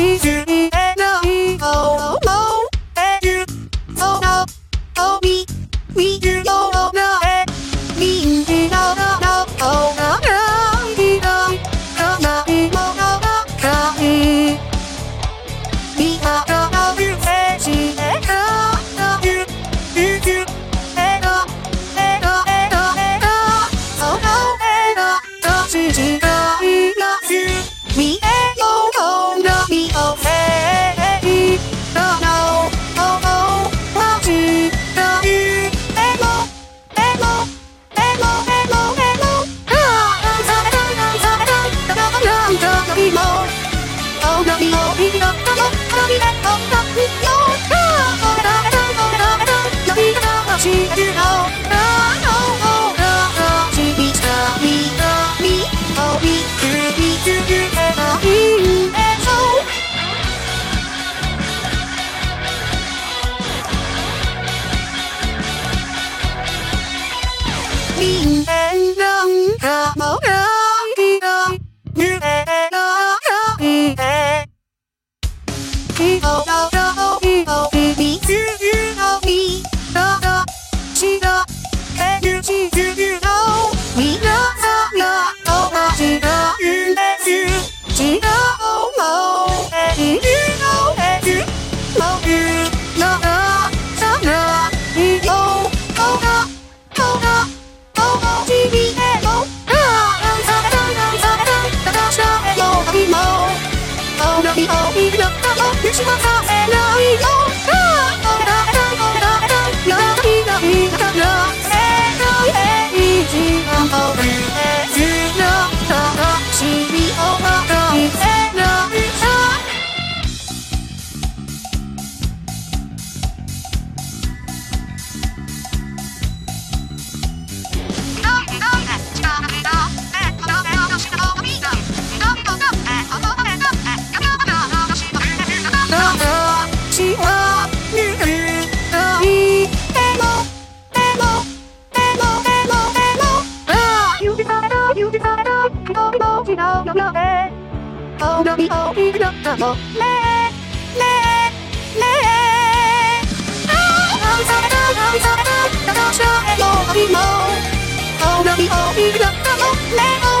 You. よっとも、飛びだと、E-O-O い。よいろと失わせないよ旅を祈ったの。ねえねえねえ。ああ青空青空だどうしようよ旅も青旅を祈ったのねえ